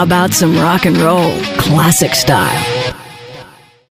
How about some rock and roll, classic style?